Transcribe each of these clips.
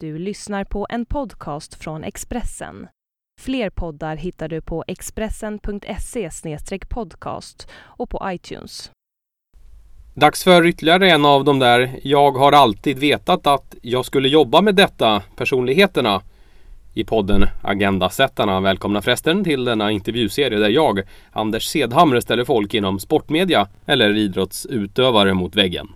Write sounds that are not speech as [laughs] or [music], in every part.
Du lyssnar på en podcast från Expressen. Fler poddar hittar du på expressen.se podcast och på iTunes. Dags för ytterligare en av de där Jag har alltid vetat att jag skulle jobba med detta personligheterna i podden Agendasättarna. Välkomna förresten till denna intervjuserie där jag, Anders Sedhamre, ställer folk inom sportmedia eller idrottsutövare mot väggen.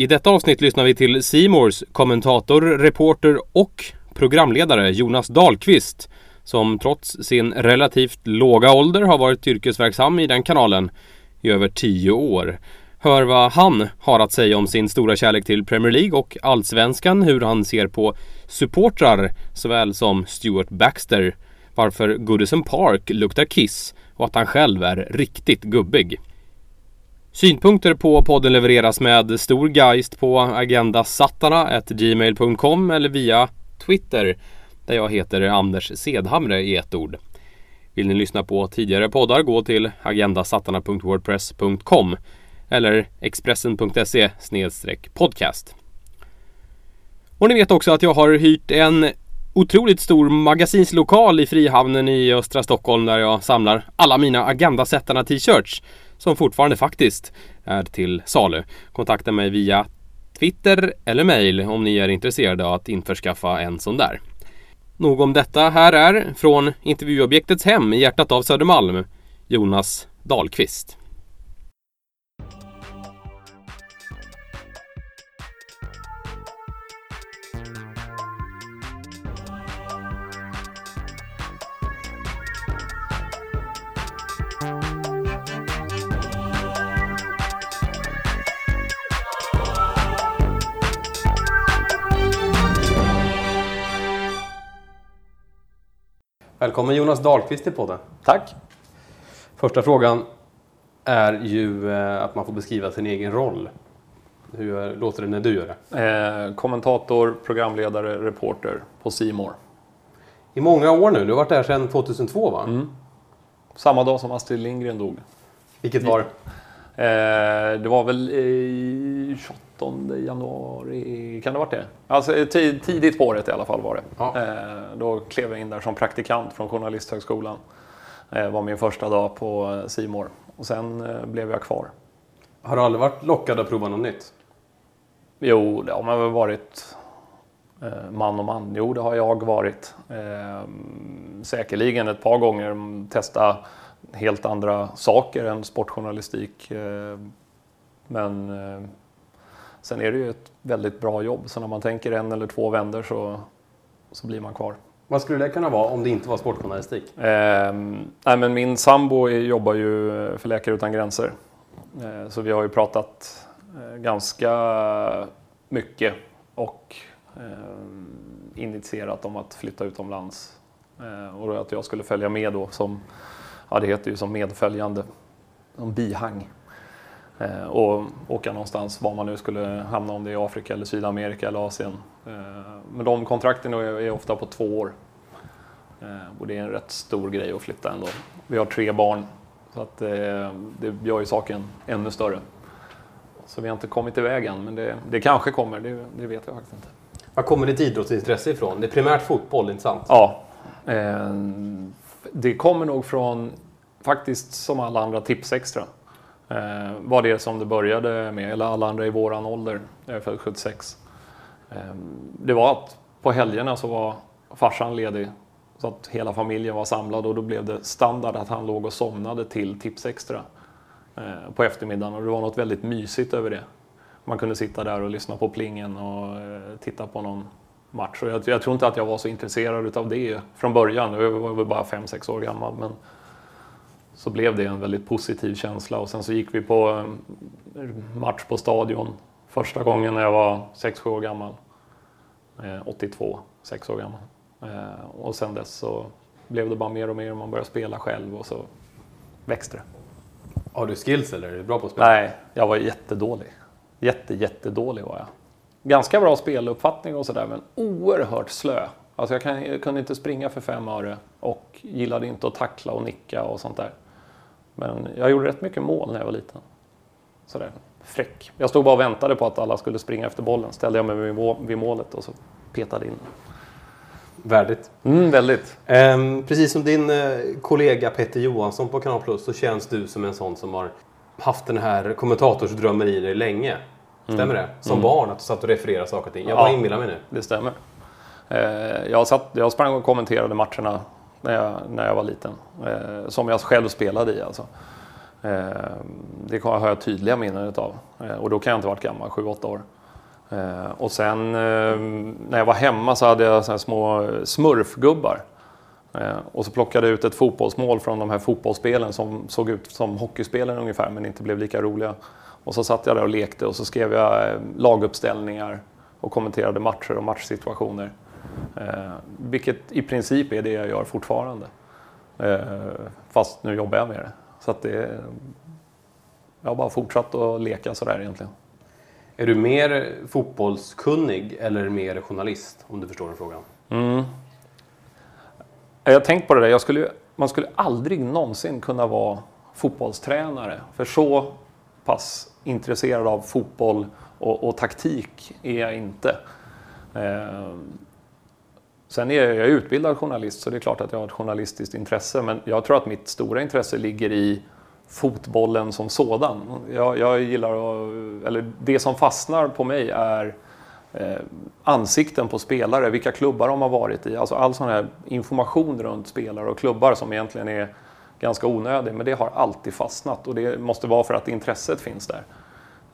I detta avsnitt lyssnar vi till Simors kommentator, reporter och programledare Jonas Dahlqvist som trots sin relativt låga ålder har varit yrkesverksam i den kanalen i över tio år. Hör vad han har att säga om sin stora kärlek till Premier League och Allsvenskan, hur han ser på supportrar såväl som Stuart Baxter, varför Goodison Park luktar kiss och att han själv är riktigt gubbig. Synpunkter på podden levereras med stor geist på agendasattarna.gmail.com eller via Twitter där jag heter Anders Sedhamre i ett ord. Vill ni lyssna på tidigare poddar gå till agendasattarna.wordpress.com eller expressen.se podcast. Och ni vet också att jag har hyrt en otroligt stor magasinslokal i Frihamnen i östra Stockholm där jag samlar alla mina Agendasättarna t-shirts som fortfarande faktiskt är till salu. Kontakta mig via Twitter eller mail om ni är intresserade av att införskaffa en sån där. Nog om detta. Här är från intervjuobjektets hem i hjärtat av Södermalm, Jonas Dahlqvist. Välkommen Jonas Dahlqvist till podden. Tack. Första frågan är ju eh, att man får beskriva sin egen roll. Hur låter det när du gör det? Eh, kommentator, programledare, reporter på Simor. I många år nu. Du har varit där sedan 2002 va? Mm. Samma dag som Astrid Lindgren dog. Vilket var? Eh, det var väl i 28 januari, kan det ha varit det? Alltså tidigt på året i alla fall var det. Ja. Eh, då klev jag in där som praktikant från Journalisthögskolan. Det eh, var min första dag på Simor och sen blev jag kvar. Har du aldrig varit lockad att prova något nytt? Jo, det har man väl varit man och man. Jo, det har jag varit. Säkerligen ett par gånger testa helt andra saker än sportjournalistik. Men Sen är det ju ett väldigt bra jobb, så när man tänker en eller två vänder så, så blir man kvar. Vad skulle det kunna vara om det inte var sportjournalistik? Eh, nej, men min sambo jobbar ju för Läkare Utan Gränser. Eh, så vi har ju pratat eh, ganska mycket och eh, initierat om att flytta utomlands. Eh, och att jag skulle följa med då som, ja det heter ju som medföljande, som bihang. Eh, och åka någonstans, var man nu skulle hamna, om det är Afrika, eller Sydamerika eller Asien. Eh, men de kontrakten är ofta på två år. Eh, och det är en rätt stor grej att flytta ändå. Vi har tre barn, så att det gör ju saken ännu större. Så vi har inte kommit iväg än, men det, det kanske kommer, det, det, vet jag faktiskt inte. Var kommer ditt idrottsintresse ifrån? Det är primärt fotboll, inte sant? Ja. det kommer nog från, faktiskt som alla andra, Tipsextra eh, var det som det började med, eller alla andra i våran ålder, jag är född 76. Eh, det var att på helgerna så var farsan ledig så att hela familjen var samlad och då blev det standard att han låg och somnade till Tipsextra eh, på eftermiddagen och det var något väldigt mysigt över det. Man kunde sitta där och lyssna på plingen och eh, titta på någon match. Och jag, jag, tror inte att jag var så intresserad av det från början. Jag var väl bara 5-6 år gammal. Men så blev det en väldigt positiv känsla och sen så gick vi på match på Stadion första gången när jag var 6-7 år gammal. 82, eh, 6 år gammal. Eh, och sen dess så blev det bara mer och mer och man började spela själv och så växte det. Har du skills eller är du bra på att spela? Nej, jag var jättedålig. Jätte, jättedålig var jag. Ganska bra speluppfattning och sådär men oerhört slö. Alltså jag, kan, jag kunde inte springa för fem öre och gillade inte att tackla och nicka och sånt där. Men jag gjorde rätt mycket mål när jag var liten. Sådär. fräck. Jag stod bara och väntade på att alla skulle springa efter bollen. Ställde jag mig vid, må- vid målet och så petade in. Värdigt. Mm, väldigt. Ehm, precis som din eh, kollega Petter Johansson på Kanal Plus så känns du som en sån som har haft den här kommentatorsdrömmen i dig länge. Stämmer det? Som barn, att du satt och refererade saker och ting. Jag Ja. bara inbillar mig nu. Det stämmer. Eh, jag, satt, jag sprang och kommenterade matcherna när jag, när jag var liten. Eh, som jag själv spelade i alltså. Eh, det har jag tydliga minnen utav. Eh, och då kan jag inte ha varit gammal, 7-8 år. Eh, och sen eh, när jag var hemma så hade jag så här små smurfgubbar. Eh, och så plockade jag ut ett fotbollsmål från de här fotbollsspelen som såg ut som hockeyspelen ungefär men inte blev lika roliga. Och så satt jag där och lekte och så skrev jag eh, laguppställningar och kommenterade matcher och matchsituationer. Eh, vilket i princip är det jag gör fortfarande. Eh, fast nu jobbar jag med det. Så att det, jag har bara fortsatt att leka sådär egentligen. Är du mer fotbollskunnig eller mer journalist? Om du förstår den frågan. Jag har tänkt på det där, jag skulle, man skulle aldrig någonsin kunna vara fotbollstränare. För så pass intresserad av fotboll och, och taktik är jag inte. Eh, sen är jag, utbildad journalist så det är klart att jag har ett journalistiskt intresse. Men jag tror att mitt stora intresse ligger i fotbollen som sådan. Jag, jag gillar att, eller det som fastnar på mig är eh, ansikten på spelare, vilka klubbar de har varit i. Alltså all sån här information runt spelare och klubbar som egentligen är ganska onödig. Men det har alltid fastnat och det måste vara för att intresset finns där.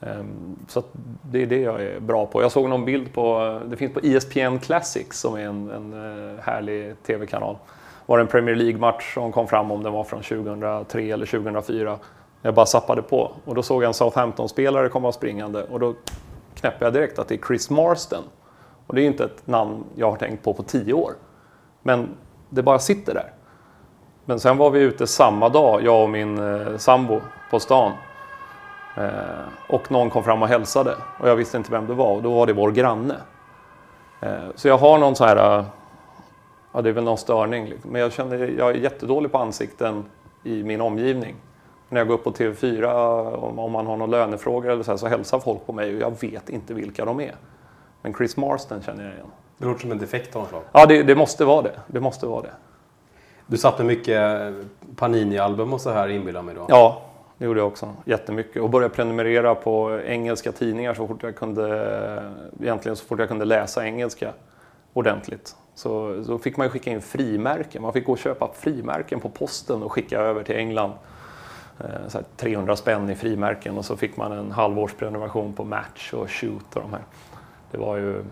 Ehm, så att det är det jag är bra på. Jag såg någon bild på, det finns på ESPN Classics som är en, en eh, härlig tv-kanal. var det en Premier League-match som kom fram om den var från 2003 eller 2004. Jag bara zappade på och då såg jag en Southampton-spelare komma springande och då knäppte jag direkt att det är Chris Marston. Och det är inte ett namn jag har tänkt på på tio år. Men det bara sitter där. Men sen var vi ute samma dag, jag och min eh, sambo, på stan. Eh, och någon kom fram och hälsade och jag visste inte vem det var och då var det vår granne. Eh, så jag har någon så här, eh, ja det är väl någon störning, liksom. men jag känner jag är jättedålig på ansikten i min omgivning. När jag går upp på TV4, om, man har några lönefrågor eller så, här, så hälsar folk på mig och jag vet inte vilka de är. Men Chris Marston känner jag igen. Det låter som en defekt av något slag. Ja, det, det måste vara det. Det måste vara det. Du satt med mycket Panini-album och så här inbillar mig då. Ja, det gjorde jag också. Jättemycket. Och började prenumerera på engelska tidningar så fort jag kunde, egentligen så fort jag kunde läsa engelska ordentligt. Så, så fick man skicka in frimärken. Man fick gå och köpa frimärken på posten och skicka över till England. Eh, Så här 300 spänn i frimärken och så fick man en halvårsprenumeration på Match och Shoot och de här. Det var ju,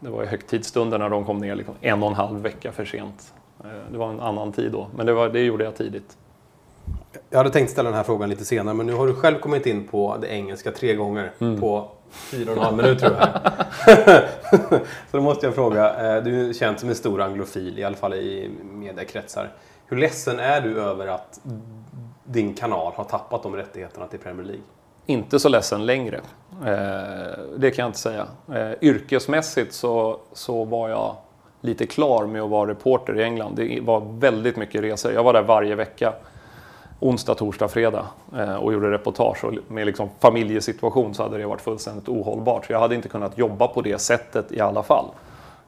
det var ju högtidsstunder när de kom ner liksom en och en halv vecka för sent. Eh, Det var en annan tid då, men det, var, det gjorde jag tidigt. Jag hade tänkt ställa den här frågan lite senare men nu har du själv kommit in på det engelska tre gånger på fyra och en halv minut tror jag. [laughs] så då måste jag fråga, eh, du är känd som en stor anglofil, i alla fall i mediekretsar. Hur ledsen är du över att din kanal har tappat de rättigheterna till Premier League? inte så ledsen längre. Eh, det kan jag inte säga. Eh, yrkesmässigt så, så var jag lite klar med att vara reporter i England. Det var väldigt mycket resor. Jag var där varje vecka. Onsdag, torsdag, fredag eh, och gjorde reportage. Och med liksom familjesituation så hade det varit fullständigt ohållbart. Så jag hade inte kunnat jobba på det sättet i alla fall.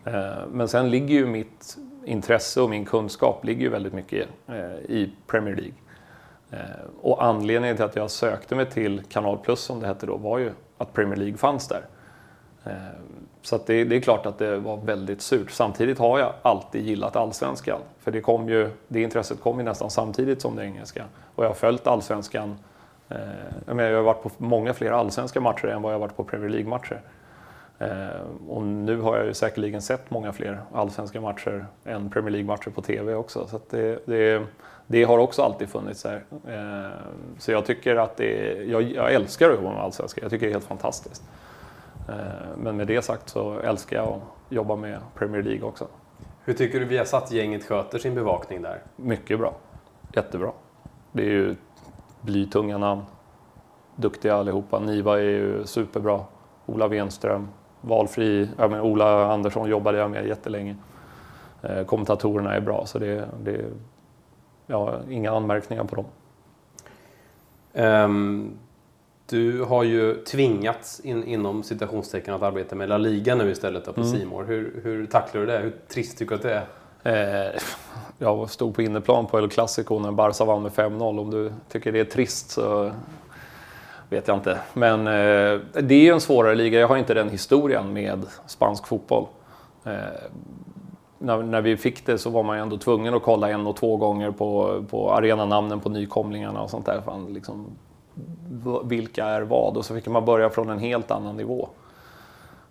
Eh, men sen ligger ju mitt intresse och min kunskap ligger ju väldigt mycket eh, i Premier League. Eh, Och anledningen till att jag sökte mig till Kanal Plus som det hette då var ju att Premier League fanns där. Eh, så att det, det är klart att det var väldigt surt. Samtidigt har jag alltid gillat allsvenskan. För det, kom ju, det intresset kom ju nästan samtidigt som det engelska. Och jag har följt allsvenskan. eh, Jag, menar, jag har varit på många fler allsvenska matcher än vad jag har varit på Premier League-matcher. Eh, Och nu har jag ju säkerligen sett många fler allsvenska matcher än Premier League-matcher på TV också. Så att det, det, det har också alltid funnits där. Eh, Så jag tycker att det jag, jag älskar att jobba med allsvenskan. Jag tycker det är helt fantastiskt. Eh, Men med det sagt så älskar jag att jobba med Premier League också. Hur tycker du Viasat-gänget sköter sin bevakning där? Mycket bra. Jättebra. Det är ju blytunga namn. Duktiga allihopa. Niva är ju superbra. Ola Wenström. Valfri. Ja, men Ola Andersson jobbade jag med jättelänge. Eh, Kommentatorerna är bra så det, det ja, inga anmärkningar på dem. Ehm, Du har ju tvingats in, inom citationstecken att arbeta med La Liga nu istället på Mm. Simor. Hur, hur tacklar du det? Hur trist tycker du att det är? Eh, jag stod på inneplan på El Clasico när Barca vann med 5-0. Om du tycker det är trist så vet jag inte. Men eh, det är ju en svårare liga. Jag har inte den historien med spansk fotboll. Eh, när, när vi fick det så var man ju ändå tvungen att kolla en och två gånger på, på arenanamnen på nykomlingarna och sånt där. Fan, liksom, vilka är vad? Och så fick man börja från en helt annan nivå.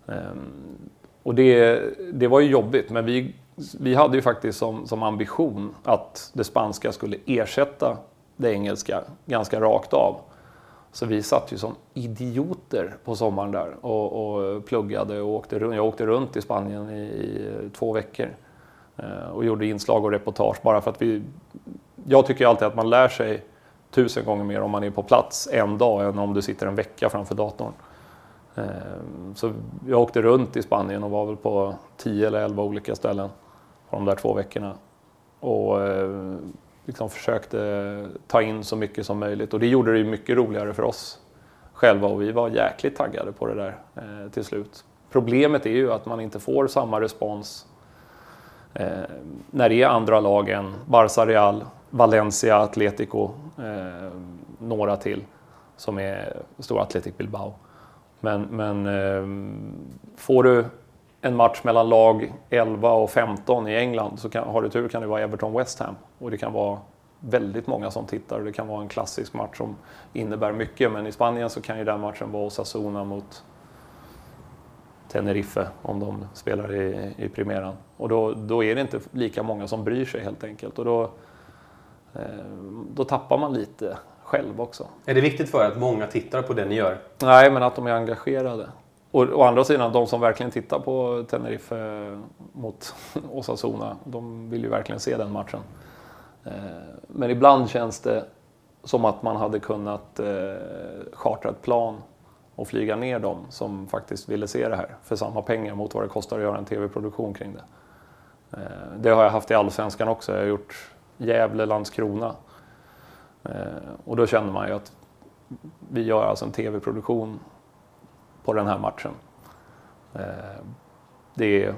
Ehm, och det, det var ju jobbigt, men vi, vi hade ju faktiskt som, som ambition att det spanska skulle ersätta det engelska ganska rakt av. Så vi satt ju som idioter på sommaren där och, och pluggade och åkte runt. Jag åkte runt i Spanien i, i två veckor eh, och gjorde inslag och reportage bara för att vi... Jag tycker alltid att man lär sig tusen gånger mer om man är på plats en dag än om du sitter en vecka framför datorn. Ehm, så jag åkte runt i Spanien och var väl på 10 eller 11 olika ställen på de där två veckorna. Och eh, liksom försökte ta in så mycket som möjligt. Och det gjorde det ju mycket roligare för oss själva och vi var jäkligt taggade på det där eh, till slut. Problemet är ju att man inte får samma respons eh, när det är andra lag än Barca Real, Valencia, Atletico, eh, några till som är stora Athletic Bilbao. Men, men eh, får du en match mellan lag 11 och 15 i England så kan, har du tur kan det vara Everton-West Ham och det kan vara väldigt många som tittar och det kan vara en klassisk match som innebär mycket. Men i Spanien så kan ju den matchen vara Osasuna mot Tenerife om de spelar i, i primeran. Och då, då är det inte lika många som bryr sig helt enkelt. Och då, då tappar man lite själv också. Är det viktigt för er att många tittar på det ni gör? Nej, men att de är engagerade. Och å andra sidan, de som verkligen tittar på Tenerife mot [laughs] Osasuna, de vill ju verkligen se den matchen. Eh, Men ibland känns det som att man hade kunnat eh, chartra ett plan och flyga ner dem som faktiskt ville se det här för samma pengar mot vad det kostar att göra en tv-produktion kring det. Eh, Det har jag haft i Allsvenskan också. Jag har gjort Gävle, Landskrona. Eh, Och då känner man ju att vi gör alltså en tv-produktion på den här matchen. Eh, Det är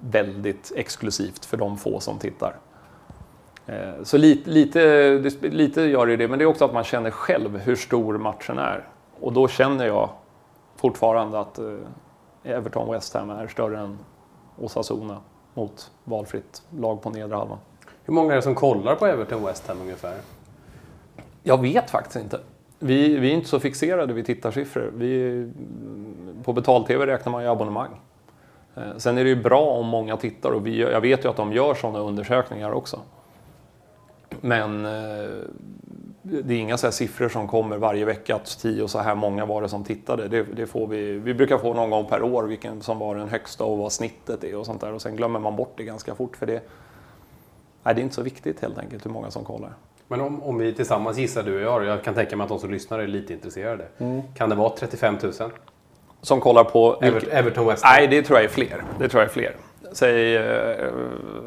väldigt exklusivt för de få som tittar. Eh, Så lite, lite, det lite gör det det, men det är också att man känner själv hur stor matchen är. Och då känner jag fortfarande att eh, Everton West Ham är större än Osasuna mot valfritt lag på nedre halvan. Hur många är det som kollar på Everton West Ham ungefär? Jag vet faktiskt inte. Vi, vi är inte så fixerade vid tittarsiffror. Vi, på betal-tv räknar man ju abonnemang. Eh, Sen är det ju bra om många tittar och vi, jag vet ju att de gör sådana undersökningar också. Men eh, det är inga så siffror som kommer varje vecka att tio och så här många var det som tittade. Det, det får vi, vi brukar få någon gång per år vilken som var den högsta och vad snittet är och sånt där. Och sen glömmer man bort det ganska fort för det, nej, det är inte så viktigt helt enkelt hur många som kollar. Men om, om vi tillsammans gissar du och jag, och jag kan tänka mig att de som lyssnar är lite intresserade. Mm. Kan det vara 35 000? Som kollar på... Ever, Everton West Ham? Nej, det tror jag är fler. Det tror jag är fler. Säg eh,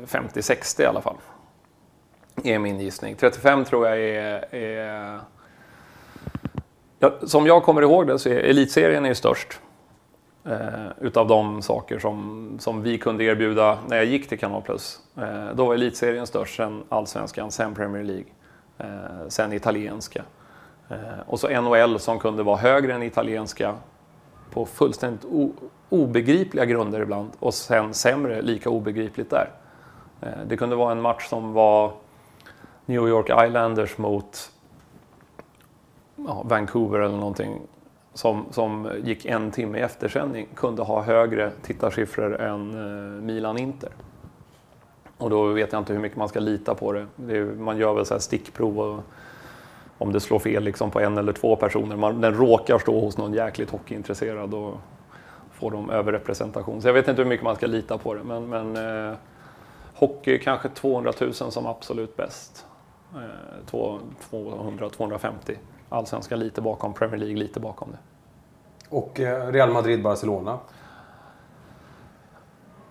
50-60 i alla fall. Är min gissning. 35 tror jag är... är... Ja, som jag kommer ihåg det så är elitserien är störst. Eh, utav de saker som, som vi kunde erbjuda när jag gick till Kanal Plus. Eh, då var elitserien störst, sen allsvenskan, sen Premier League, eh, sen italienska. Eh, och så NHL som kunde vara högre än italienska på fullständigt o- obegripliga grunder ibland och sen sämre, lika obegripligt där. Eh, Det kunde vara en match som var New York Islanders mot ja, Vancouver eller någonting som, som gick en timme i eftersändning kunde ha högre tittarsiffror än eh, Milan-Inter. Och då vet jag inte hur mycket man ska lita på det. det är, man gör väl så här stickprov och om det slår fel liksom på en eller två personer. Man, den råkar stå hos någon jäkligt hockeyintresserad och får de överrepresentation. Så jag vet inte hur mycket man ska lita på det. Men, men eh, hockey kanske 200 000 som absolut bäst. Eh, 200-250. Allsvenskan lite bakom, Premier League lite bakom det. Och eh, Real Madrid-Barcelona?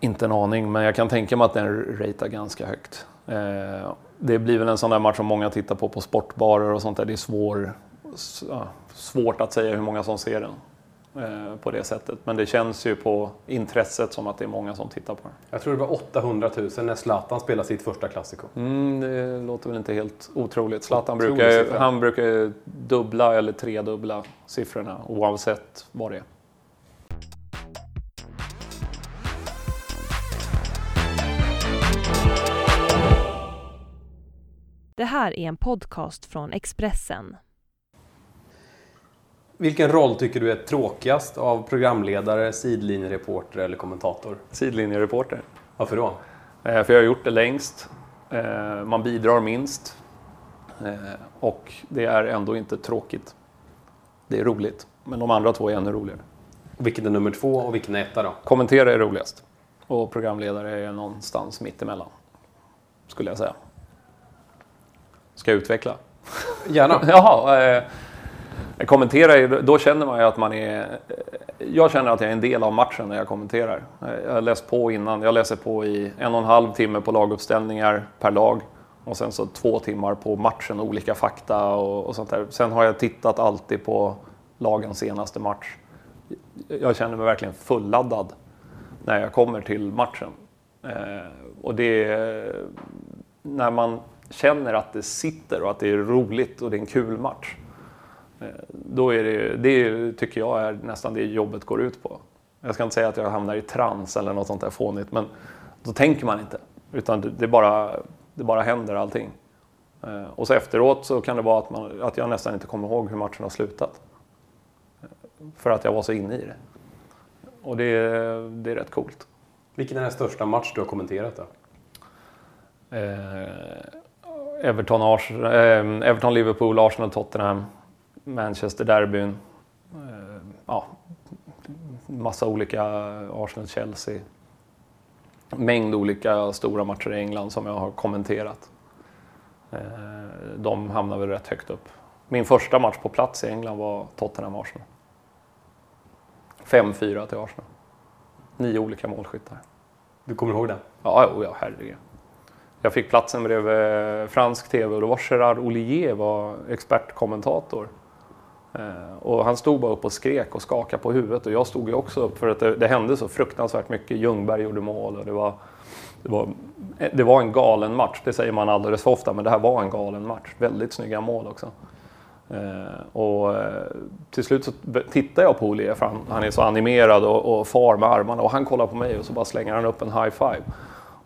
Inte en aning, men jag kan tänka mig att den ratear ganska högt. Eh, det blir väl en sån där match som många tittar på på sportbarer och sånt där. Det är svår, svårt att säga hur många som ser den på det sättet. Men det känns ju på intresset som att det är många som tittar på den. Jag tror det var 800 000 när Zlatan spelade sitt första klassiko. Mm, det låter väl inte helt otroligt. Zlatan brukar, ju- siffra. han brukar ju dubbla eller tredubbla siffrorna oavsett vad det är. Det här är en podcast från Expressen. Vilken roll tycker du är tråkigast av programledare, sidlinjereporter eller kommentator? Sidlinjereporter. Varför då? Eh, För jag har gjort det längst. Eh, Man bidrar minst. Eh, Och det är ändå inte tråkigt. Det är roligt. Men de andra två är ännu roligare. Vilken är nummer två och vilken är etta då? Kommentera är roligast. Och programledare är någonstans mittemellan. Skulle jag säga. Ska jag utveckla? Gärna. [laughs] Jaha. Jag kommenterar ju, då känner man ju att man är... Jag känner att jag är en del av matchen när jag kommenterar. Jag har läst på innan. Jag läser på i en och en halv timme på laguppställningar per lag. Och sen så två timmar på matchen, olika fakta och, och sånt där. Sen har jag tittat alltid på lagens senaste match. Jag känner mig verkligen fulladdad när jag kommer till matchen. Eh, och det är när man känner att det sitter och att det är roligt och det är en kul match. Eh, Då är det, det tycker jag är nästan det jobbet går ut på. Jag ska inte säga att jag hamnar i trans eller något sånt där fånigt, men då tänker man inte. Utan det, bara, det bara händer allting. Eh, Och så efteråt så kan det vara att, man, att jag nästan inte kommer ihåg hur matchen har slutat. Eh, För att jag var så inne i det. Och det, det är rätt coolt. Vilken är den största match du har kommenterat då? Eh, Everton, Ars- eh, Everton, Liverpool, Arsenal, Tottenham, Manchester derbyn. Eh, ja, massa olika Arsenal, Chelsea. Mängd olika stora matcher i England som jag har kommenterat. Eh, de hamnar väl rätt högt upp. Min första match på plats i England var Tottenham-Arsenal. 5-4 till Arsenal. Nio olika målskyttar. Du kommer ihåg den? Ja, jo, ja herregud. Jag fick platsen bredvid fransk tv och då var Gerard Ollier var expertkommentator. Eh, och han stod bara upp och skrek och skakade på huvudet och jag stod ju också upp för att det, det hände så fruktansvärt mycket. Ljungberg gjorde mål och det var, det, var, det var en galen match. Det säger man alldeles för ofta, men det här var en galen match. Väldigt snygga mål också. Eh, och eh, till slut så tittar jag på Ollier för han, han är så animerad och, och far med armarna och han kollar på mig och så bara slänger han upp en high five.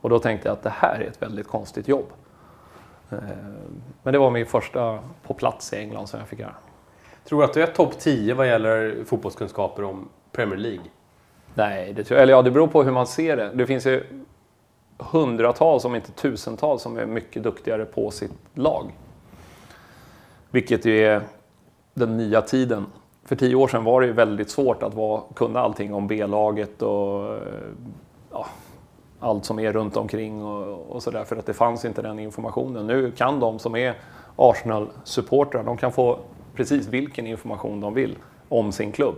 Och då tänkte jag att det här är ett väldigt konstigt jobb. Men det var min första på plats i England som jag fick göra. Tror du att du är topp 10 vad gäller fotbollskunskaper om Premier League? Nej, det tror jag, eller ja, det beror på hur man ser det. Det finns ju hundratals, om inte tusentals, som är mycket duktigare på sitt lag. Vilket ju är den nya tiden. För tio år sedan var det ju väldigt svårt att vara, kunna allting om B-laget och ja, allt som är runt omkring och, och sådär. För att det fanns inte den informationen. Nu kan de som är Arsenal-supportrar, de kan få precis vilken information de vill om sin klubb.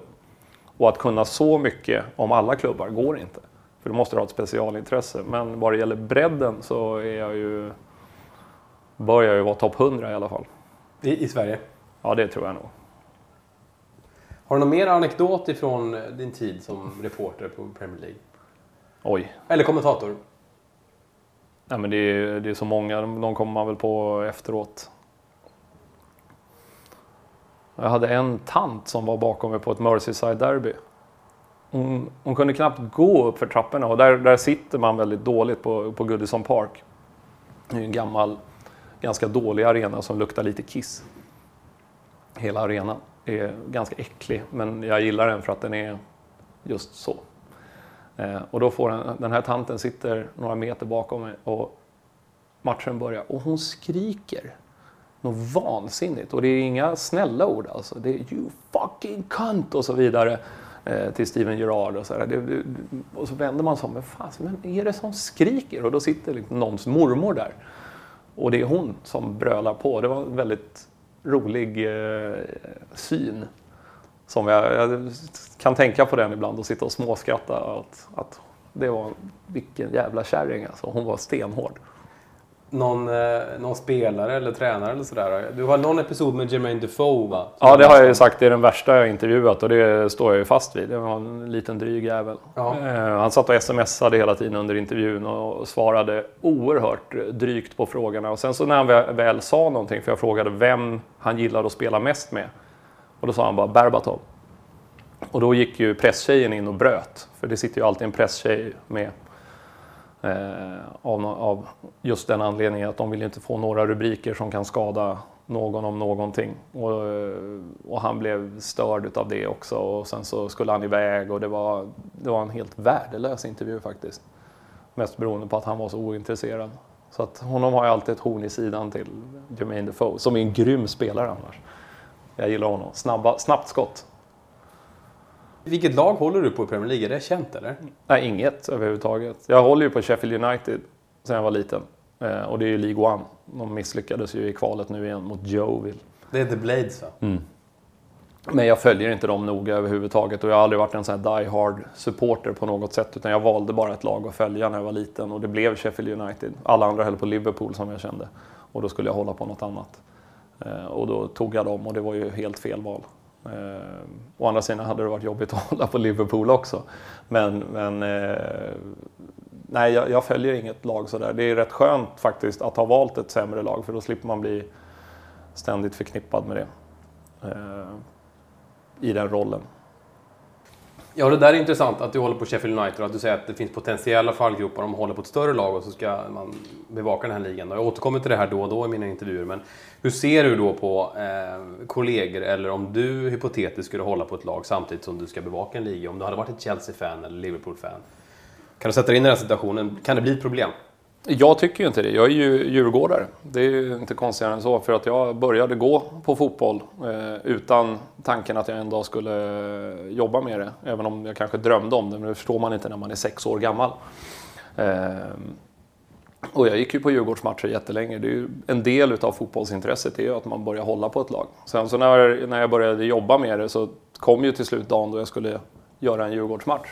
Och att kunna så mycket om alla klubbar går inte. För du måste ha ett specialintresse. Men vad det gäller bredden så är jag ju, bör jag ju vara topp 100 i alla fall. I, I Sverige? Ja, det tror jag nog. Har du någon mer anekdot ifrån din tid som reporter på Premier League? Oj. Eller kommentator? Nej, men det, är, det är så många, de de kommer man väl på efteråt. Jag hade en tant som var bakom mig på ett Merseyside-derby. Hon, hon kunde knappt gå upp för trapporna och där, där sitter man väldigt dåligt på, på Goodison Park. Det är en gammal, ganska dålig arena som luktar lite kiss. Hela arenan är ganska äcklig, men jag gillar den för att den är just så. Eh, och då får den, den här tanten sitter några meter bakom mig och matchen börjar och hon skriker något vansinnigt. Och det är inga snälla ord alltså. Det är you fucking cunt och så vidare eh, till Steven Gerrard och så där. Det, det, och så vänder man sig om. Men fan, vem är det som skriker? Och då sitter liksom någons mormor där. Och det är hon som brölar på. Det var en väldigt rolig eh, syn. Som jag, jag kan tänka på den ibland och sitta och småskratta. Att, att det var vilken jävla kärring alltså. Hon var stenhård någon, eh, någon spelare eller tränare eller sådär? Du har någon episod med Jermaine Defoe va? Ja, det har jag ju sagt. Det är den värsta jag intervjuat och det står jag ju fast vid. Det var en liten dryg jävel. Ja. Eh, Han satt och smsade hela tiden under intervjun och svarade oerhört drygt på frågorna. Och sen så när han väl, väl sa någonting, för jag frågade vem han gillade att spela mest med. Och då sa han bara Berbatov. Och då gick ju presstjejen in och bröt. För det sitter ju alltid en presstjej med. Eh, av, av just den anledningen att de vill inte få några rubriker som kan skada någon om någonting. Och, eh, och han blev störd av det också och sen så skulle han iväg och det var, det var en helt värdelös intervju faktiskt. Mest beroende på att han var så ointresserad. Så att honom har jag alltid ett horn i sidan till Jermaine Defoe, som är en grym spelare annars. Jag gillar honom. Snabba, snabbt skott. Vilket lag håller du på i Premier League? Är det känt eller? Nej, inget överhuvudtaget. Jag håller ju på Sheffield United sedan jag var liten. Eh, och det är ju League One. De misslyckades ju i kvalet nu igen mot Yeovil. Det är The Blades va? Men jag följer inte dem noga överhuvudtaget och jag har aldrig varit en sån här die hard supporter på något sätt. Utan jag valde bara ett lag att följa när jag var liten och det blev Sheffield United. Alla andra höll på Liverpool som jag kände. Och då skulle jag hålla på något annat. Eh, och då tog jag dem och det var ju helt fel val. Eh, å andra sidan hade det varit jobbigt att [laughs] hålla på Liverpool också. Men, men eh, nej, jag, jag följer inget lag sådär. Det är rätt skönt faktiskt att ha valt ett sämre lag för då slipper man bli ständigt förknippad med det. Eh, I den rollen. Ja, det där är intressant att du håller på Sheffield United och att du säger att det finns potentiella fallgropar om man håller på ett större lag och så ska man bevaka den här ligan. Jag återkommer till det här då och då i mina intervjuer, men hur ser du då på eh, kollegor eller om du hypotetiskt skulle hålla på ett lag samtidigt som du ska bevaka en liga? Om du hade varit ett Chelsea-fan eller Liverpool-fan. Kan du sätta dig in i den här situationen? Kan det bli ett problem? Jag tycker ju inte det. Jag är ju djurgårdare. Det är ju inte konstigare än så. För att jag började gå på fotboll eh, utan tanken att jag en dag skulle eh, jobba med det. Även om jag kanske drömde om det. Men det förstår man inte när man är sex år gammal. Eh, och jag gick ju på Djurgårdsmatcher jättelänge. Det är ju en del utav fotbollsintresset är ju att man börjar hålla på ett lag. Sen så när, när jag började jobba med det så kom ju till slut dagen då jag skulle göra en Djurgårdsmatch.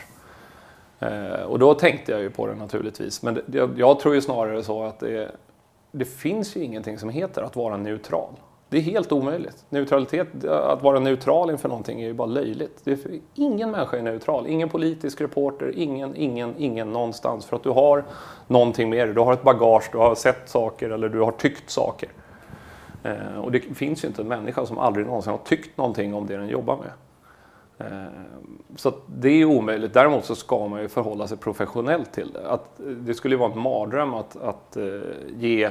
Eh, och då tänkte jag ju på det naturligtvis. Men det, jag, jag tror ju snarare så att det, det finns ju ingenting som heter att vara neutral. Det är helt omöjligt. Neutralitet, att vara neutral inför någonting är ju bara löjligt. Det är, ingen människa är neutral. Ingen politisk reporter, ingen, ingen, ingen någonstans. För att du har någonting med dig. Du har ett bagage, du har sett saker eller du har tyckt saker. Eh, och det finns ju inte en människa som aldrig någonsin har tyckt någonting om det den jobbar med. Eh, så det är omöjligt. Däremot så ska man ju förhålla sig professionellt till det. Att eh, det skulle ju vara en mardröm att, att eh, ge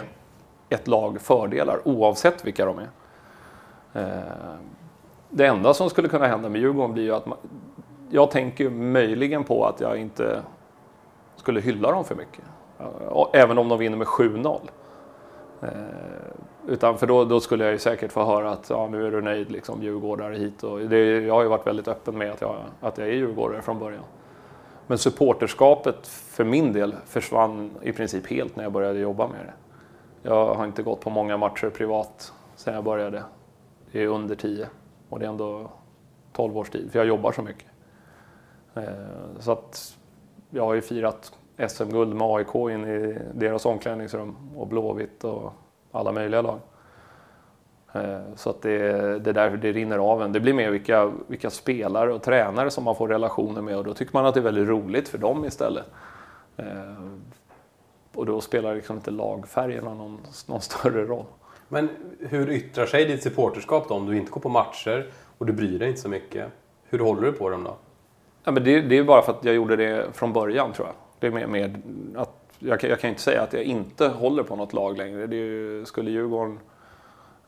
ett lag fördelar oavsett vilka de är. Det enda som skulle kunna hända med Djurgården blir ju att man, jag tänker möjligen på att jag inte skulle hylla dem för mycket. Även om de vinner med 7-0. Utan för då, då skulle jag ju säkert få höra att ja, nu är du nöjd, liksom, djurgårdare hit. Och det, jag har ju varit väldigt öppen med att jag, att jag är djurgårdare från början. Men supporterskapet för min del försvann i princip helt när jag började jobba med det. Jag har inte gått på många matcher privat sedan jag började. Det är under tio. och det är ändå 12 års tid, för jag jobbar så mycket. Eh, så att jag har ju firat SM-guld med AIK in i deras omklädningsrum och Blåvitt och alla möjliga lag. Eh, Så att det, det där det rinner av en. Det blir mer vilka, vilka spelare och tränare som man får relationer med och då tycker man att det är väldigt roligt för dem istället. Eh, Och då spelar liksom inte lagfärgerna någon, någon större roll. Men hur yttrar sig ditt supporterskap då om du inte går på matcher och du bryr dig inte så mycket? Hur håller du på dem då? Ja, men det, det är bara för att jag gjorde det från början tror jag. Det är med, med att jag, kan- jag kan inte säga att jag inte håller på något lag längre. Det är ju, skulle Djurgården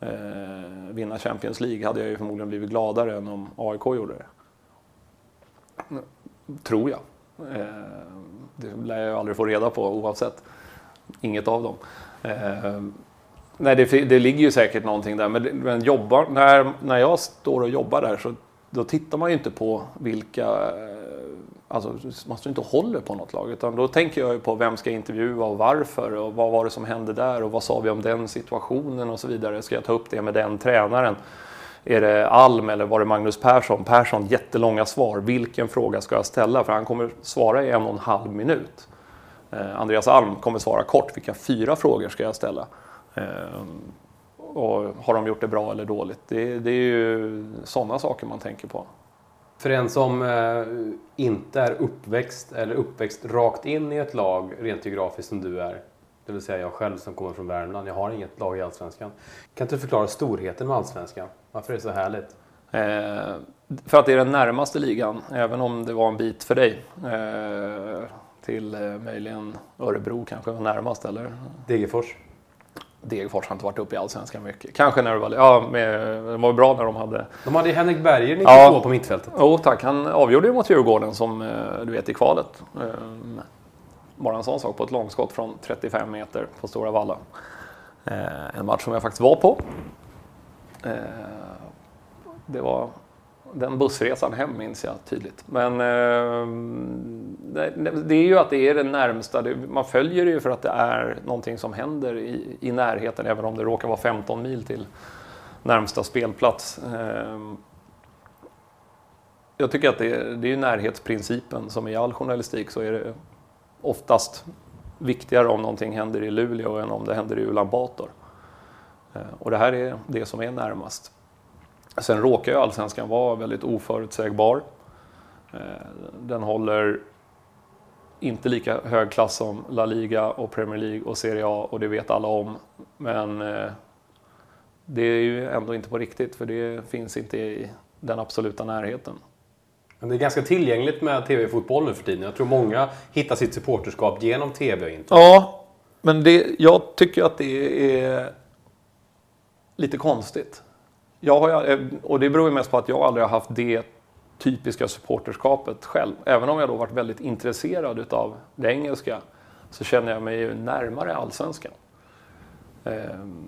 eh, vinna Champions League hade jag ju förmodligen blivit gladare än om AIK gjorde det. Tror jag. Eh, det lär jag ju aldrig få reda på oavsett. Inget av dem. Eh, nej, det, det ligger ju säkert någonting där. Men, men jobbar, när, när jag står och jobbar där så då tittar man ju inte på vilka eh, Alltså, man står inte och håller på något lag, utan då tänker jag ju på vem ska jag intervjua och varför och vad var det som hände där och vad sa vi om den situationen och så vidare. Ska jag ta upp det med den tränaren? Är det Alm eller var det Magnus Persson? Persson, jättelånga svar. Vilken fråga ska jag ställa? För han kommer svara i en och en halv minut. Eh, Andreas Alm kommer svara kort. Vilka fyra frågor ska jag ställa? Eh, och har de gjort det bra eller dåligt? Det, det är ju sådana saker man tänker på. För en som eh, inte är uppväxt eller uppväxt rakt in i ett lag rent geografiskt som du är. Det vill säga jag själv som kommer från Värmland. Jag har inget lag i Allsvenskan. Kan inte du förklara storheten med Allsvenskan? Varför är det så härligt? Eh, för att det är den närmaste ligan, även om det var en bit för dig. Eh, till eh, möjligen Örebro kanske var närmast eller? Degerfors? Degerfors har inte varit uppe i Allsvenskan mycket. Kanske när det var... Ja, med, det var bra när de hade... De hade Henrik Berger 92 Ja. på mittfältet. Jo tack, han avgjorde ju mot Djurgården som eh, du vet i kvalet. Eh, Bara en sån sak på ett långskott från 35 meter på Stora Valla. Eh, En match som jag faktiskt var på. Eh, Det var den bussresan hem minns jag tydligt. Men eh, det, är ju att det är det närmsta. Man följer det ju för att det är någonting som händer i, i närheten även om det råkar vara 15 mil till närmsta spelplats. Eh, jag tycker att det är, det är ju närhetsprincipen som i all journalistik så är det oftast viktigare om någonting händer i Luleå än om det händer i Ulan Bator. Eh, Och det här är det som är närmast. Sen råkar ju allsvenskan vara väldigt oförutsägbar. Eh, Den håller inte lika hög klass som La Liga och Premier League och Serie A och det vet alla om. Men eh, det är ju ändå inte på riktigt för det finns inte i den absoluta närheten. Men det är ganska tillgängligt med tv-fotboll nu för tiden. Jag tror många hittar sitt supporterskap genom tv och internet. Ja, men det, jag tycker att det är lite konstigt. Jag har, eh, och det beror ju mest på att jag aldrig har haft det typiska supporterskapet själv. Även om jag då varit väldigt intresserad utav det engelska så känner jag mig ju närmare allsvenskan. Ehm,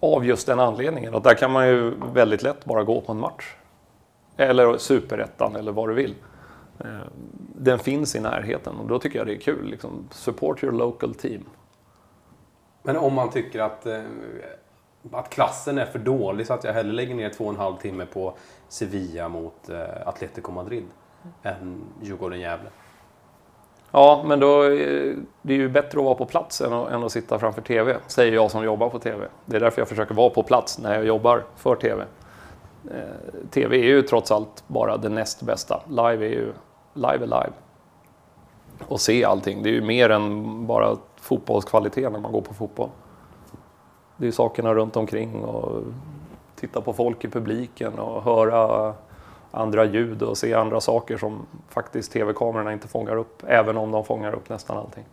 av just den anledningen. Att där kan man ju väldigt lätt bara gå på en match. Eller superettan eller vad du vill. Ehm, den finns i närheten och då tycker jag det är kul. Liksom, support your local team. Men om man tycker att, eh, att klassen är för dålig så att jag hellre lägger ner två och en halv timme på Sevilla mot eh, Atletico Madrid än Djurgården-Gävle. Ja, men då är det är ju bättre att vara på plats än att, än att sitta framför TV, säger jag som jobbar på TV. Det är därför jag försöker vara på plats när jag jobbar för TV. Eh, TV är ju trots allt bara det näst bästa. Live är ju live är live. Och se allting. Det är ju mer än bara fotbollskvalitet när man går på fotboll. Det är sakerna runt omkring och titta på folk i publiken och höra andra ljud och se andra saker som faktiskt tv-kamerorna inte fångar upp. Även om de fångar upp nästan allting.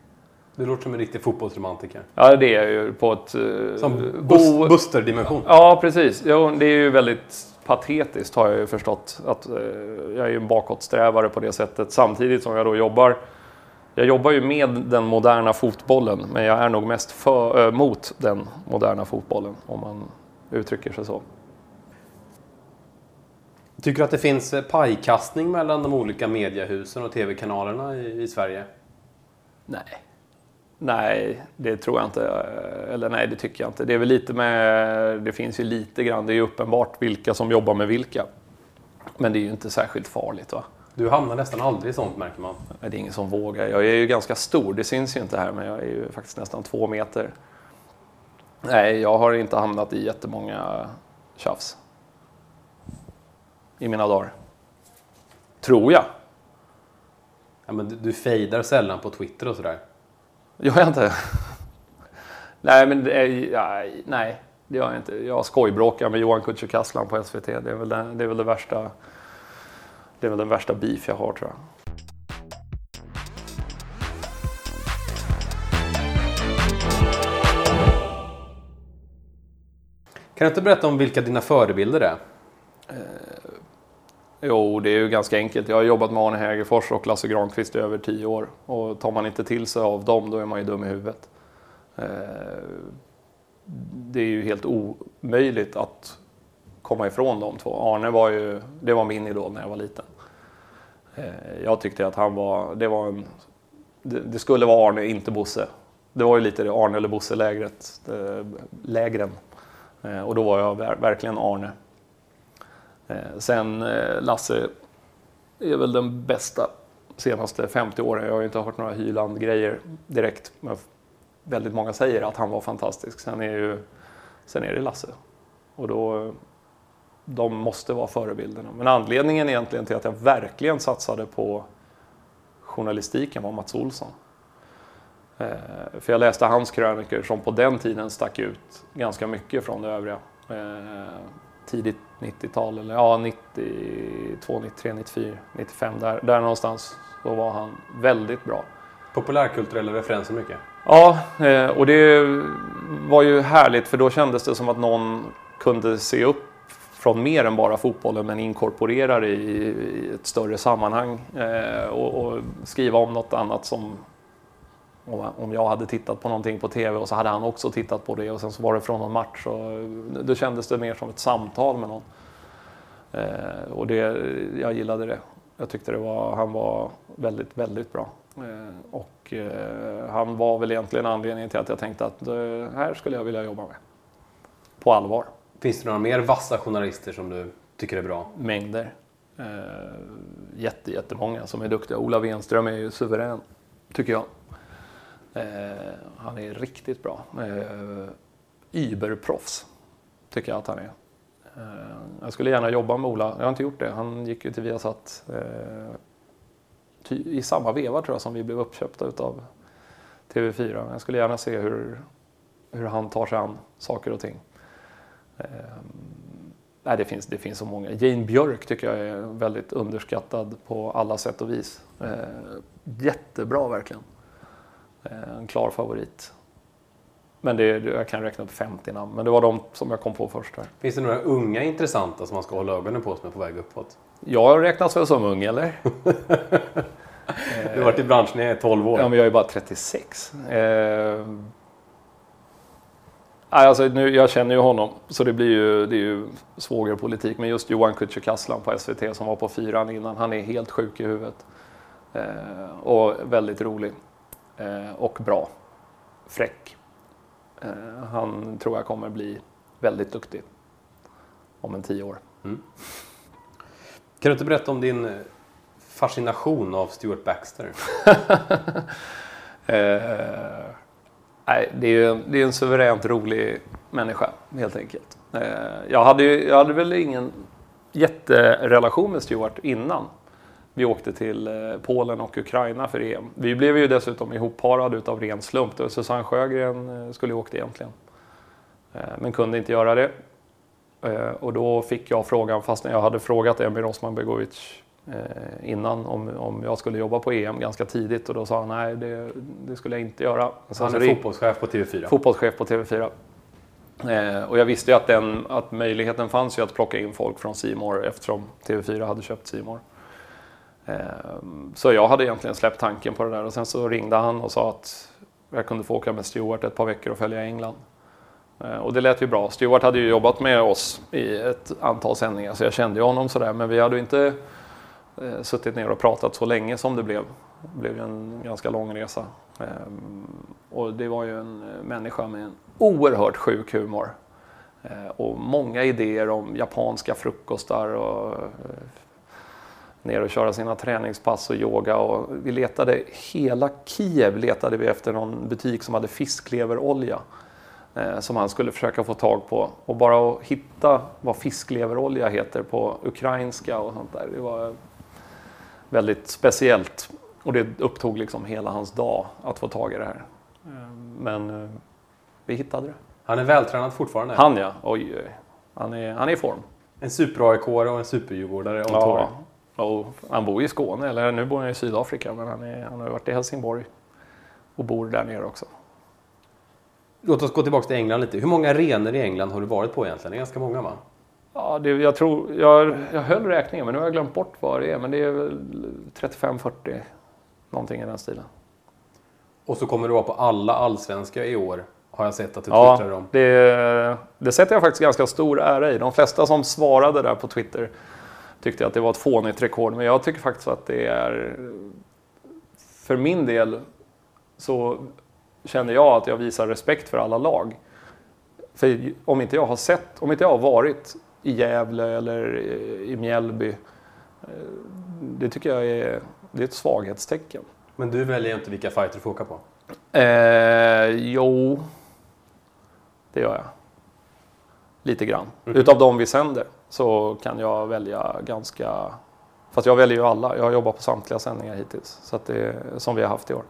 Du låter som en riktig fotbollsromantiker. Ja, det är ju på ett... eh, Som bus- Buster-dimension. Ja, precis. Jo, det är ju väldigt patetiskt har jag ju förstått. Att, eh, jag är ju en bakåtsträvare på det sättet. Samtidigt som jag då jobbar jag jobbar ju med den moderna fotbollen, men jag är nog mest för, eh, mot den moderna fotbollen, om man uttrycker sig så. Tycker du att det finns eh, pajkastning mellan de olika mediehusen och tv-kanalerna i, i Sverige? Nej. Nej, det tror jag inte. Eller nej, det tycker jag inte. Det är väl lite med... Det finns ju lite grann. Det är ju uppenbart vilka som jobbar med vilka. Men det är ju inte särskilt farligt va? Du hamnar nästan aldrig i sånt märker man. Det är ingen som vågar. Jag är ju ganska stor. Det syns ju inte här, men jag är ju faktiskt nästan två meter. Nej, jag har inte hamnat i jättemånga tjafs. I mina dagar. Tror jag. Ja, men du, du fejdar sällan på Twitter och sådär. Gör jag inte? [laughs] nej, men det är, nej, det gör jag inte. Jag skojbråkar med Johan Kücükaslan på SVT. Det är väl det, det, är väl det värsta. Det är väl den värsta beef jag har tror jag. Kan du inte berätta om vilka dina förebilder är? Jo, det är ju ganska enkelt. Jag har jobbat med Arne Hägerfors och Lasse Granqvist i över tio år. Och tar man inte till sig av dem, då är man ju dum i huvudet. Eh, Det är ju helt omöjligt att komma ifrån de två. Arne var ju, det var min idol när jag var liten. Eh, jag tyckte att han var, det var en, det, det skulle vara Arne, inte Bosse. Det var ju lite det Arne eller Bosse-lägret, eh, lägren. Eh, och då var jag verkligen Arne. Sen Lasse är väl den bästa senaste 50 åren. Jag har ju inte hört några Hyland-grejer direkt. Men väldigt många säger att han var fantastisk. Sen är, ju, sen är det Lasse. Och då, de måste vara förebilderna. Men anledningen egentligen till att jag verkligen satsade på journalistiken var Mats Olsson. Eh, för jag läste hans krönikor som på den tiden stack ut ganska mycket från det övriga. Eh, tidigt 90-tal, eller ja 92, 93, 94, 95 där, där någonstans så var han väldigt bra. Populärkulturella referenser mycket? Ja, eh, och det var ju härligt för då kändes det som att någon kunde se upp från mer än bara fotbollen men inkorporerar det i, ett större sammanhang eh, och, och, skriva om något annat som om jag hade tittat på någonting på TV och så hade han också tittat på det och sen så var det från någon match och eh, då kändes det mer som ett samtal med någon. Eh, och det, jag gillade det. Jag tyckte det var, han var väldigt, väldigt bra. Eh, och eh, han var väl egentligen anledningen till att jag tänkte att det här skulle jag vilja jobba med. På allvar. Finns det några mer vassa journalister som du tycker är bra? Mängder. Eh, jätte, jättemånga som är duktiga. Ola Wenström är ju suverän, tycker jag. Eh, han är riktigt bra. Eh, Überproffs, tycker jag att han är. Eh, jag skulle gärna jobba med Ola. Jag har inte gjort det. Han gick ju till Viasat eh, i samma veva tror jag som vi blev uppköpta utav TV4. Jag skulle gärna se hur, hur han tar sig an saker och ting. Eh, nej, det, finns, det finns så många. Jane Björk tycker jag är väldigt underskattad på alla sätt och vis. Eh, jättebra verkligen. Eh, en klar favorit. Men det, jag kan räkna upp 50 namn, men det var de som jag kom på först. Här. Finns det några unga intressanta som man ska hålla ögonen på som är på väg uppåt? Jag räknas väl som ung, eller? [laughs] du har varit i branschen i 12 år. Ja, men jag är bara 36. Eh... Alltså, nu, jag känner ju honom, så det blir ju, det är ju svågerpolitik. Men just Johan Kücükaslan på SVT som var på fyran innan, han är helt sjuk i huvudet. Eh, och väldigt rolig. Eh, och bra. Fräck. Eh, han tror jag kommer bli väldigt duktig om en tio år. Mm. Kan du inte berätta om din fascination av Stuart Baxter? [laughs] nej, det är, det är en suveränt rolig människa helt enkelt. Eh, jag, hade, jag hade väl ingen jätterelation med Stuart innan vi åkte till eh, Polen och Ukraina för EM. Vi blev ju dessutom ihopparade utav ren slump. Susanne Sjögren eh, skulle ju åkt egentligen. Men kunde inte göra det. Och då fick jag frågan, fast jag hade frågat Emir Osmanbegovic innan om, om jag skulle jobba på EM ganska tidigt och då sa han nej det, det skulle jag inte göra. Så han är fotbollschef på TV4? Fotbollschef på TV4. och jag visste ju att, den, att möjligheten fanns ju att plocka in folk från Simor eftersom TV4 hade köpt Simor. Ehm, så jag hade egentligen släppt tanken på det där och sen så ringde han och sa att jag kunde få åka med Stuart ett par veckor och följa England. Ehm, och det lät ju bra. Stuart hade ju jobbat med oss i ett antal sändningar så jag kände ju honom sådär men vi hade inte eh, suttit ner och pratat så länge som det blev. Det blev ju en ganska lång resa. Eh, och det var ju en eh, människa med en oerhört sjuk humor. Eh, och många idéer om japanska frukostar och eh, ner och köra sina träningspass och yoga. Och vi letade, hela Kiev letade vi efter någon butik som hade fiskleverolja. Eh, som han skulle försöka få tag på. Och bara att hitta vad fiskleverolja heter på ukrainska och sånt där. Det var väldigt speciellt. Och det upptog liksom hela hans dag att få tag i det här. Eh, men eh, vi hittade det. Han är vältränad fortfarande? Han ja, oj, oj. Han är, han är i form. En super-AIK och en super-djurgårdare om ja, och han bor i Skåne, eller nu bor han i Sydafrika, men han, är, han har varit i Helsingborg och bor där nere också. Låt oss gå tillbaka till England lite. Hur många arenor i England har du varit på egentligen? Det är ganska många va? Ja, det, jag tror, jag, jag höll räkningen men nu har jag glömt bort vad det är. Men det är väl 35-40, någonting i den stilen. Och så kommer du vara på alla allsvenska i år, har jag sett att du ja, twittrar om. Det, det sätter jag faktiskt ganska stor ära i. De flesta som svarade där på Twitter tyckte att det var ett fånigt rekord. Men jag tycker faktiskt att det är... För min del så känner jag att jag visar respekt för alla lag. För om inte jag har sett, om inte jag har varit i Gävle eller i Mjällby. Eh, det tycker jag är det är ett svaghetstecken. Men du väljer inte vilka fighter du får åka på? Eh, jo, det gör jag. Lite grann. Mm. Utav de vi sänder så kan jag välja ganska... Fast jag väljer ju alla. Jag har jobbat på samtliga sändningar hittills. Så att det, som vi har haft i år.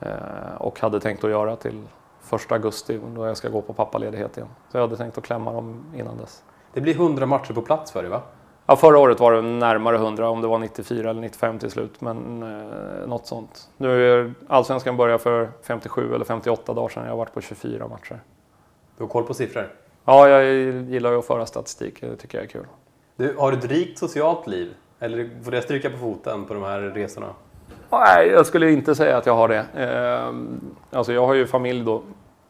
Eh, och hade tänkt att göra till första augusti då jag ska gå på pappaledighet igen. Så jag hade tänkt att klämma dem innan dess. Det blir 100 matcher på plats för dig va? Ja, förra året var det närmare 100, om det var 94 eller 95 till slut, men eh, något sånt. Nu är Allsvenskan börjar för 57 eller 58 dagar sedan, jag har varit på 24 matcher. Du har koll på siffror? Ja, jag gillar ju att föra statistik, det tycker jag är kul. Du, har du ett rikt socialt liv? Eller får det stryka på foten på de här resorna? Nej, jag skulle inte säga att jag har det. Eh, alltså jag har ju familj då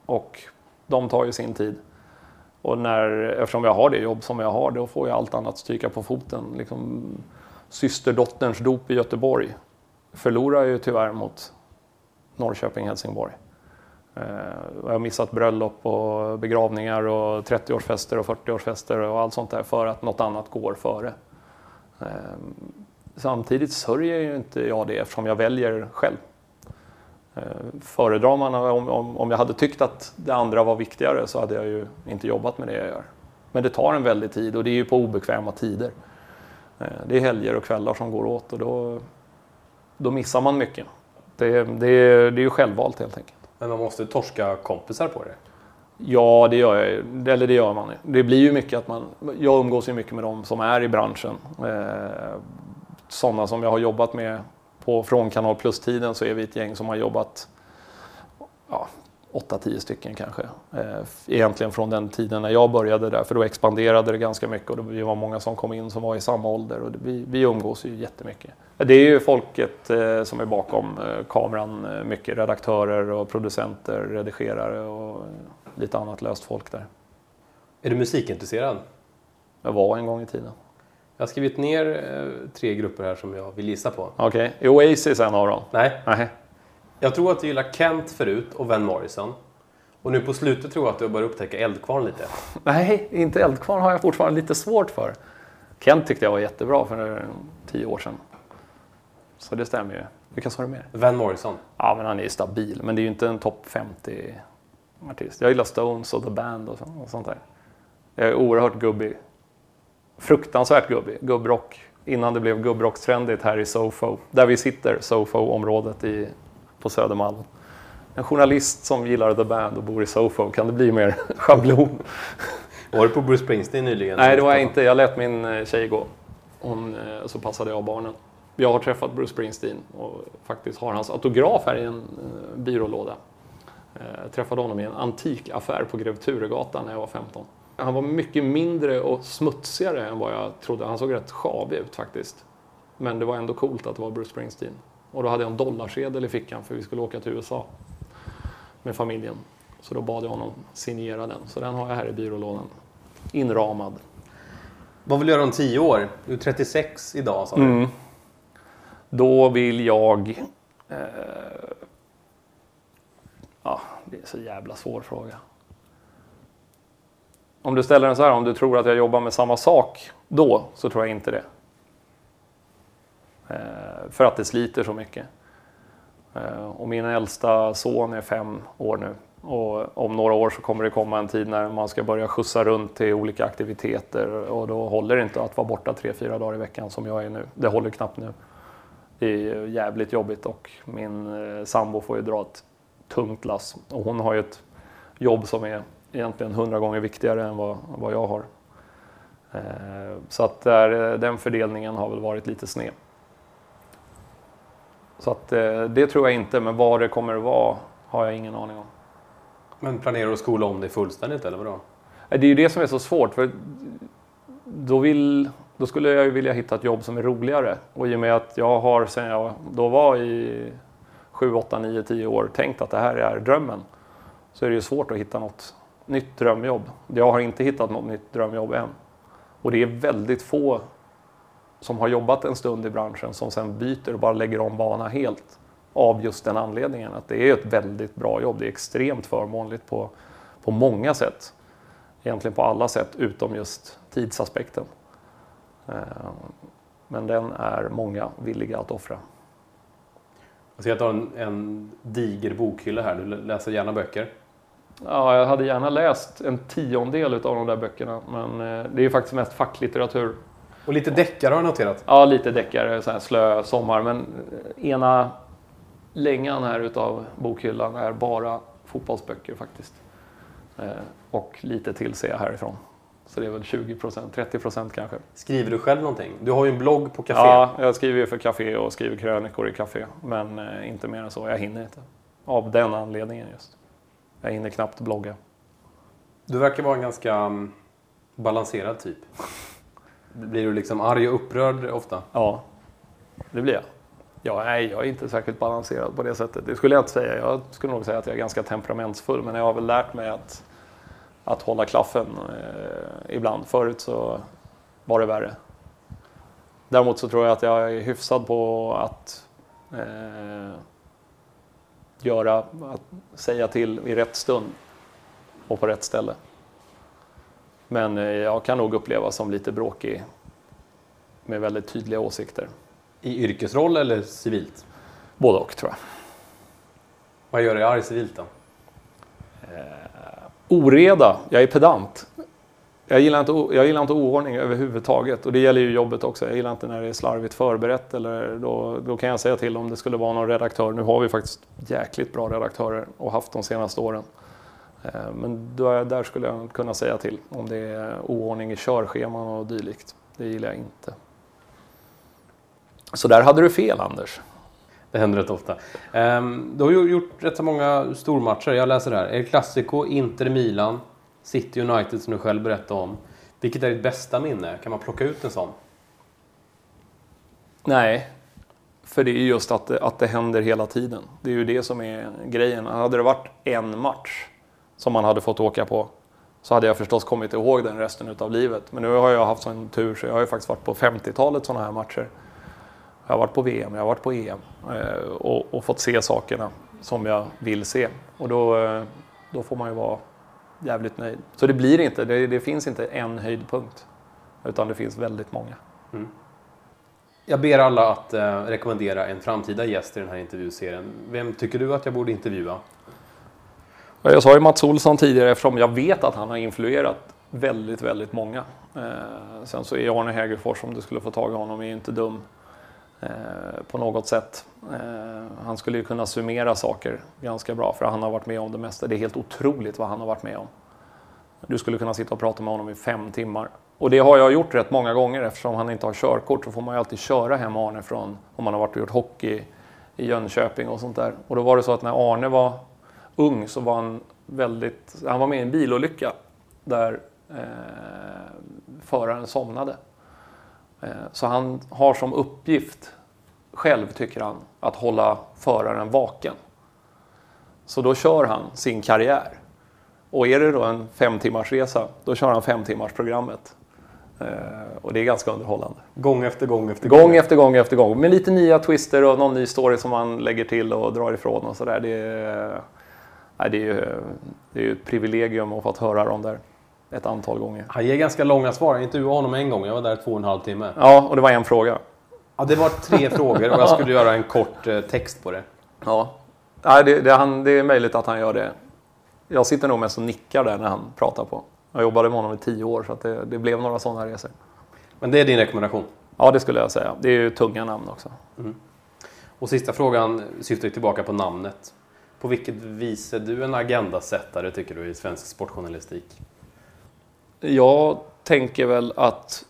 och de tar ju sin tid. Och när, eftersom jag har det jobb som jag har, då får jag allt annat stryka på foten. Liksom, systerdotterns dop i Göteborg förlorar ju tyvärr mot Norrköping-Helsingborg. Eh, jag har missat bröllop och begravningar och 30-årsfester och 40-årsfester och allt sånt där för att något annat går före. Eh, samtidigt sörjer ju inte jag det eftersom jag väljer själv. Eh, föredrar man, om, om, om jag hade tyckt att det andra var viktigare så hade jag ju inte jobbat med det jag gör. Men det tar en väldig tid och det är ju på obekväma tider. Eh, det är helger och kvällar som går åt och då, då missar man mycket. Det, det, det är ju självvalt helt enkelt. Men man måste torska kompisar på det? Ja, det gör, jag, eller det gör man. Det blir ju mycket att man... Jag umgås ju mycket med de som är i branschen. Eh, sådana som jag har jobbat med på, från Kanal Plus-tiden så är vi ett gäng som har jobbat ja, 8-10 stycken kanske. Eh, egentligen från den tiden när jag började där, för då expanderade det ganska mycket och det var många som kom in som var i samma ålder och vi, vi umgås ju jättemycket. Det är ju folket eh, som är bakom eh, kameran, mycket redaktörer och producenter, redigerare och lite annat löst folk där. Är du musikintresserad? Jag var en gång i tiden. Jag har skrivit ner eh, tre grupper här som jag vill gissa på. Okej, okay. är Oasis en av dem? Nej. Nej. Jag tror att du gillar Kent förut och Van Morrison. Och nu på slutet tror jag att du börjar upptäcka Eldkvarn lite. [laughs] Nej, inte Eldkvarn har jag fortfarande lite svårt för. Kent tyckte jag var jättebra för tio år sedan. Så det stämmer ju. Vilka sa du mer? Van Morrison. Ja, men han är ju stabil. Men det är ju inte en topp 50 artist. Jag gillar Stones och The Band och sånt där. Jag är oerhört gubbig fruktansvärt gubbig, gubbrock innan det blev gubbrockstrendigt här i Sofo, där vi sitter, Sofo-området i, på Södermalm. En journalist som gillar The Band och bor i Sofo, kan det bli mer [laughs] schablon? Var du på Bruce Springsteen nyligen? Nej, det var jag inte. Jag lät min eh, tjej gå. Hon, eh, så passade jag barnen. Jag har träffat Bruce Springsteen och faktiskt har hans autograf här i en eh, byrålåda. Jag träffade honom i en antikaffär på Grev Turegatan när jag var 15. Han var mycket mindre och smutsigare än vad jag trodde. Han såg rätt sjavig ut faktiskt. Men det var ändå coolt att det var Bruce Springsteen. Och då hade jag en dollarsedel i fickan för vi skulle åka till USA med familjen. Så då bad jag honom signera den. Så den har jag här i byrålådan. Inramad. Vad vill du göra om tio år? Du är 36 idag sa du. Mm. Då vill jag... Eh, ja, det är en så jävla svår fråga. Om du ställer den så här, om du tror att jag jobbar med samma sak då, så tror jag inte det. Eh, för att det sliter så mycket. Eh, och min äldsta son är fem år nu. Och om några år så kommer det komma en tid när man ska börja skjutsa runt till olika aktiviteter och då håller det inte att vara borta tre, fyra dagar i veckan som jag är nu. Det håller knappt nu. Det är jävligt jobbigt och min eh, sambo får ju dra ett tungt lass. Och hon har ju ett jobb som är egentligen hundra gånger viktigare än vad, vad jag har. Eh, så att där, den fördelningen har väl varit lite sned. Så att eh, det tror jag inte, men vad det kommer att vara har jag ingen aning om. Men planerar du att skola om dig fullständigt eller vadå? Det är ju det som är så svårt. för då, vill, då skulle jag ju vilja hitta ett jobb som är roligare. Och i och med att jag har sen jag då var i 7, 8, 9, 10 år tänkt att det här är drömmen. Så är det ju svårt att hitta något nytt drömjobb. Jag har inte hittat något nytt drömjobb än. Och det är väldigt få som har jobbat en stund i branschen som sen byter och bara lägger om bana helt av just den anledningen att det är ett väldigt bra jobb. Det är extremt förmånligt på, på många sätt. Egentligen på alla sätt utom just tidsaspekten. Eh, men den är många villiga att offra. Jag ser att du har en, en diger bokhylla här. Du läser gärna böcker. Ja, jag hade gärna läst en tiondel av de där böckerna, men eh, det är ju faktiskt mest facklitteratur. Och lite deckare har jag noterat. Ja, lite deckare, så här slö sommar, men eh, ena längan här utav bokhyllan är bara fotbollsböcker faktiskt. Eh, och lite till ser jag härifrån. Så det är väl 20 procent, 30 procent kanske. Skriver du själv någonting? Du har ju en blogg på Café. Ja, jag skriver ju för Café och skriver krönikor i Café. Men inte mer än så. Jag hinner inte. Av den anledningen just. Jag hinner knappt blogga. Du verkar vara en ganska um, balanserad typ. Blir du liksom arg och upprörd ofta? Ja, det blir jag. Ja, nej, jag är inte särskilt balanserad på det sättet. Det skulle jag inte säga. Jag skulle nog säga att jag är ganska temperamentsfull. Men jag har väl lärt mig att, att hålla klaffen eh, ibland. Förut så var det värre. Däremot så tror jag att jag är hyfsad på att eh, göra, att säga till i rätt stund och på rätt ställe. Men eh, jag kan nog upplevas som lite bråkig med väldigt tydliga åsikter. I yrkesroll eller civilt? Både och tror jag. Vad gör dig arg civilt då? Oreda, jag är pedant. Jag gillar, inte, jag gillar inte oordning överhuvudtaget och det gäller ju jobbet också. Jag gillar inte när det är slarvigt förberett eller då, då kan jag säga till om det skulle vara någon redaktör. Nu har vi faktiskt jäkligt bra redaktörer och haft de senaste åren. Eh, men då, där skulle jag kunna säga till om det är oordning i körscheman och dylikt. Det gillar jag inte. Så där hade du fel Anders. Det händer rätt ofta. Ehm, du har gjort rätt så många stormatcher. Jag läser här. El Clasico, Inter Milan, City United som du själv berättade om. Vilket är ditt bästa minne? Kan man plocka ut en sån? Nej, för det är just att det, att det händer hela tiden. Det är ju det som är grejen. Hade det varit en match som man hade fått åka på så hade jag förstås kommit ihåg den resten av livet. Men nu har jag haft sån tur så jag har ju faktiskt varit på 50-talet sådana här matcher. Jag har varit på VM, jag har varit på EM eh, och, och fått se sakerna som jag vill se. Och då, eh, då får man ju vara jävligt nöjd. Så det blir inte, det, det finns inte en höjdpunkt. Utan det finns väldigt många. Jag ber alla att eh, rekommendera en framtida gäst i den här intervjuserien. Vem tycker du att jag borde intervjua? Jag sa ju Mats Olsson tidigare eftersom jag vet att han har influerat väldigt, väldigt många. Eh, sen så är Arne Hägerfors, om du skulle få tag i honom, är ju inte dum Eh, på något sätt. Eh, han skulle ju kunna summera saker ganska bra för han har varit med om det mesta. Det är helt otroligt vad han har varit med om. Du skulle kunna sitta och prata med honom i fem timmar. Och det har jag gjort rätt många gånger eftersom han inte har körkort så får man ju alltid köra hem Arne från om man har varit och gjort hockey i Jönköping och sånt där. Och då var det så att när Arne var ung så var han väldigt, han var med i en bilolycka där eh, föraren somnade. Eh, så han har som uppgift själv, tycker han, att hålla föraren vaken. Så då kör han sin karriär. Och är det då en fem timmars resa, då kör han fem timmars programmet. Eh, och det är ganska underhållande. Gång efter gång efter Gång efter gång efter gång. Med lite nya twister och någon ny story som man lägger till och drar ifrån och sådär. Det, är- nej, det, är ju, det är ett privilegium att få höra dem där ett antal gånger. Han ger ganska långa svar. Jag intervjuade honom en gång. Jag var där två och en halv timme. Ja, och det var en fråga. Ja, det var tre [laughs] frågor och jag skulle göra en kort eh, text på det. Ja. Nej, det, det, han, det är möjligt att han gör det. Jag sitter nog mest och nickar där när han pratar på. Jag jobbade med honom i tio år så det, det blev några sådana resor. Men det är din rekommendation. Ja, det skulle jag säga. Det är ju tunga namn också. Och sista frågan syftar tillbaka på namnet. På vilket vis är du en agendasättare tycker du i svensk sportjournalistik? Jag tänker väl att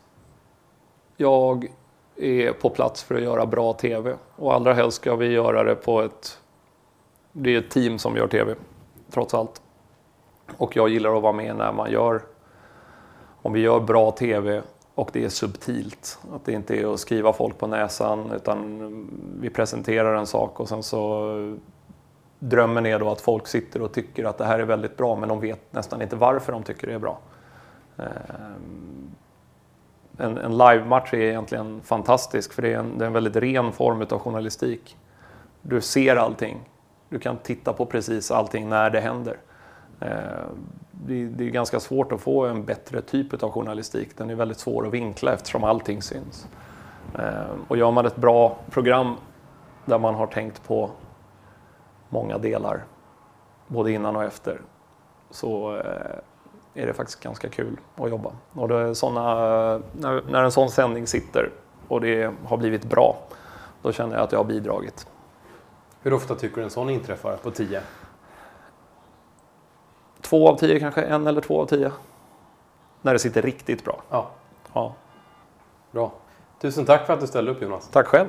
jag är på plats för att göra bra TV. Och allra helst ska vi göra det på ett... Det är ett team som gör TV, trots allt. Och jag gillar att vara med när man gör... Om vi gör bra TV och det är subtilt. Att det inte är att skriva folk på näsan utan vi presenterar en sak och sen så drömmen är då att folk sitter och tycker att det här är väldigt bra men de vet nästan inte varför de tycker det är bra. Ehm, en, en live-match är egentligen fantastisk för det är, en, det är en väldigt ren form av journalistik. Du ser allting. Du kan titta på precis allting när det händer. Det Det, det är ganska svårt att få en bättre typ av journalistik. Den är väldigt svår att vinkla eftersom allting syns. Ehm, och gör man ett bra program där man har tänkt på många delar, både innan och efter, så eh, är det faktiskt ganska kul att jobba. Och det såna, när, när en sån sändning sitter och det har blivit bra, då känner jag att jag har bidragit. Hur ofta tycker du en sån inträffar på tio? Två av tio kanske, en eller två av tio. När det sitter riktigt bra. Ja, Ja. bra. Tusen tack för att du ställde upp Jonas. Tack själv.